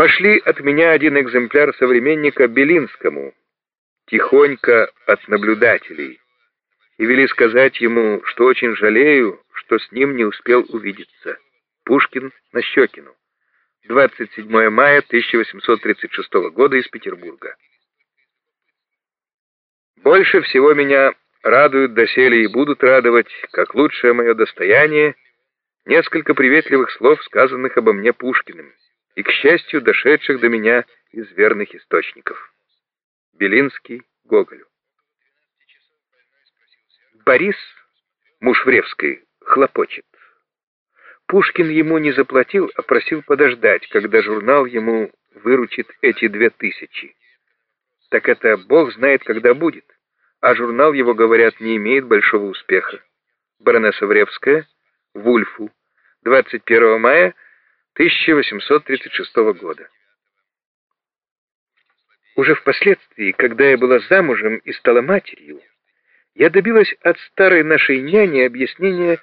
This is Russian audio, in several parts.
Пошли от меня один экземпляр современника Белинскому, тихонько от наблюдателей, и вели сказать ему, что очень жалею, что с ним не успел увидеться. Пушкин на Щекину. 27 мая 1836 года из Петербурга. Больше всего меня радуют доселе и будут радовать, как лучшее мое достояние, несколько приветливых слов, сказанных обо мне Пушкиным, и, к счастью, дошедших до меня из верных источников. Белинский Гоголю. Борис, муж Вревской, хлопочет. Пушкин ему не заплатил, а просил подождать, когда журнал ему выручит эти две тысячи. Так это бог знает, когда будет, а журнал его, говорят, не имеет большого успеха. Баронесса Вревская, Вульфу, 21 мая 1836 года. Уже впоследствии, когда я была замужем и стала матерью, я добилась от старой нашей няни объяснения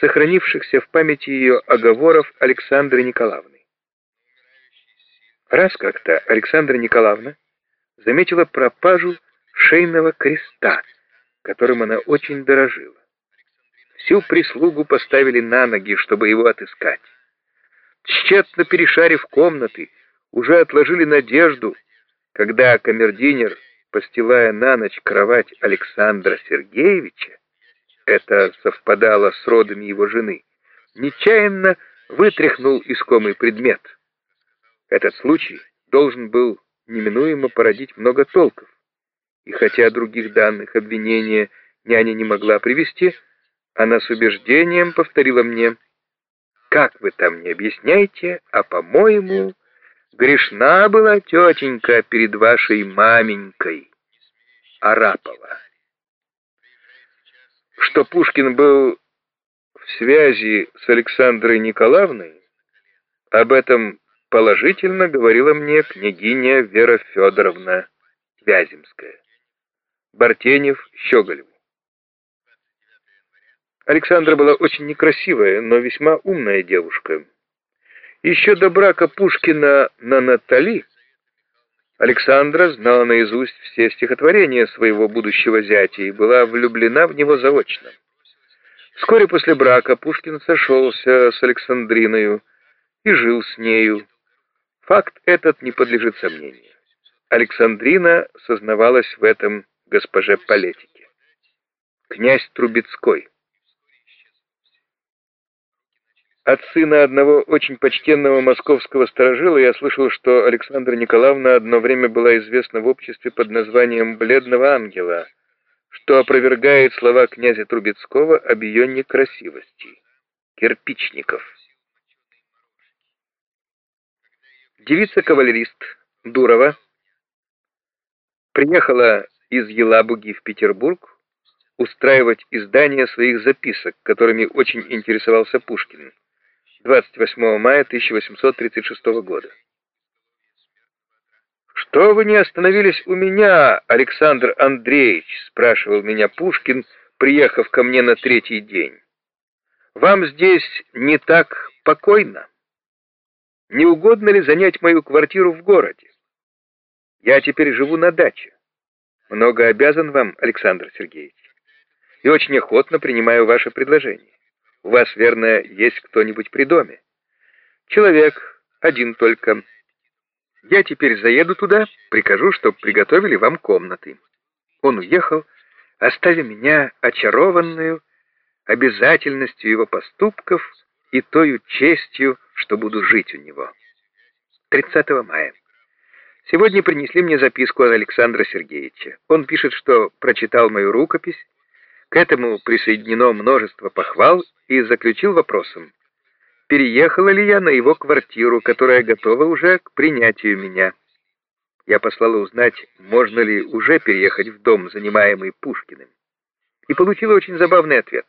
сохранившихся в памяти ее оговоров Александры Николаевны. Раз как-то Александра Николаевна заметила пропажу шейного креста, которым она очень дорожила. Всю прислугу поставили на ноги, чтобы его отыскать. Тщетно перешарив комнаты, уже отложили надежду, когда камердинер, постилая на ночь кровать Александра Сергеевича, это совпадало с родами его жены, нечаянно вытряхнул искомый предмет. Этот случай должен был неминуемо породить много толков, и хотя других данных обвинения няня не могла привести, она с убеждением повторила мне, «Как вы там не объясняете, а, по-моему, грешна была тетенька перед вашей маменькой, Арапова». Что Пушкин был в связи с Александрой Николаевной, об этом положительно говорила мне княгиня Вера Федоровна Вяземская. Бартенев Щеголеву. Александра была очень некрасивая, но весьма умная девушка. Еще до брака Пушкина на Натали Александра знала наизусть все стихотворения своего будущего зятя и была влюблена в него заочно. Вскоре после брака Пушкин сошелся с Александриною и жил с нею. Факт этот не подлежит сомнению. Александрина сознавалась в этом госпоже Палетике. Князь Трубецкой От сына одного очень почтенного московского сторожила я слышал, что Александра Николаевна одно время была известна в обществе под названием «Бледного ангела», что опровергает слова князя Трубецкого об ее некрасивости. Кирпичников. Девица-кавалерист Дурова приехала из Елабуги в Петербург устраивать издание своих записок, которыми очень интересовался Пушкин. 28 мая 1836 года. «Что вы не остановились у меня, Александр Андреевич?» — спрашивал меня Пушкин, приехав ко мне на третий день. «Вам здесь не так покойно? Не угодно ли занять мою квартиру в городе? Я теперь живу на даче. Много обязан вам, Александр Сергеевич, и очень охотно принимаю ваше предложение. У вас, верно, есть кто-нибудь при доме? Человек, один только. Я теперь заеду туда, прикажу, чтоб приготовили вам комнаты. Он уехал, оставив меня очарованную обязательностью его поступков и тою честью, что буду жить у него. 30 мая. Сегодня принесли мне записку от Александра Сергеевича. Он пишет, что прочитал мою рукопись, к этому присоединено множество похвал и заключил вопросом, переехала ли я на его квартиру, которая готова уже к принятию меня. Я послала узнать, можно ли уже переехать в дом, занимаемый Пушкиным. И получила очень забавный ответ,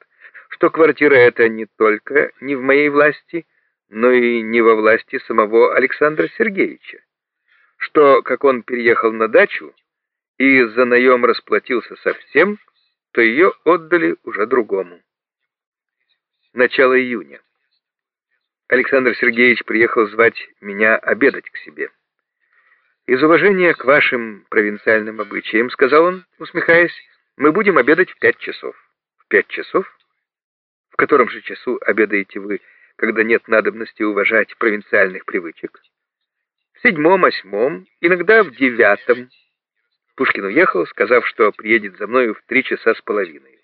что квартира эта не только не в моей власти, но и не во власти самого Александра Сергеевича, что, как он переехал на дачу и за наем расплатился совсем, то ее отдали уже другому. Начало июня. Александр Сергеевич приехал звать меня обедать к себе. «Из уважения к вашим провинциальным обычаям, — сказал он, усмехаясь, — мы будем обедать в пять часов». «В пять часов? В котором же часу обедаете вы, когда нет надобности уважать провинциальных привычек?» «В седьмом, восьмом, иногда в девятом». Пушкин уехал, сказав, что приедет за мною в три часа с половиной.